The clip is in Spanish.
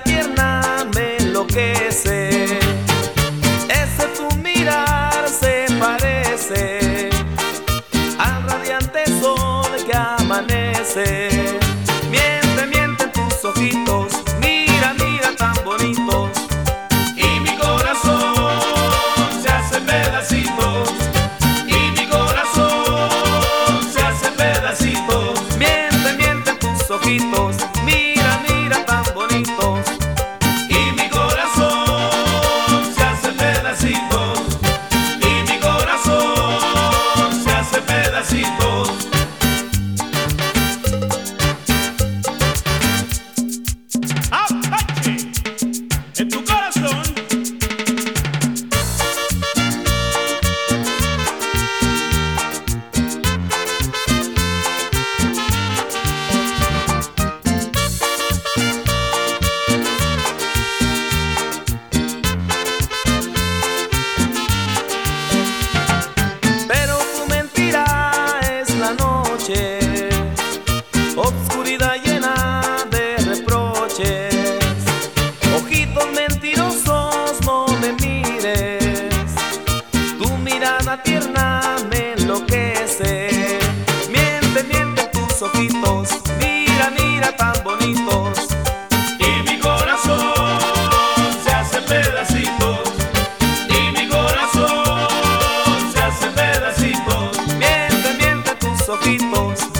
pierna me enloquece. ojitos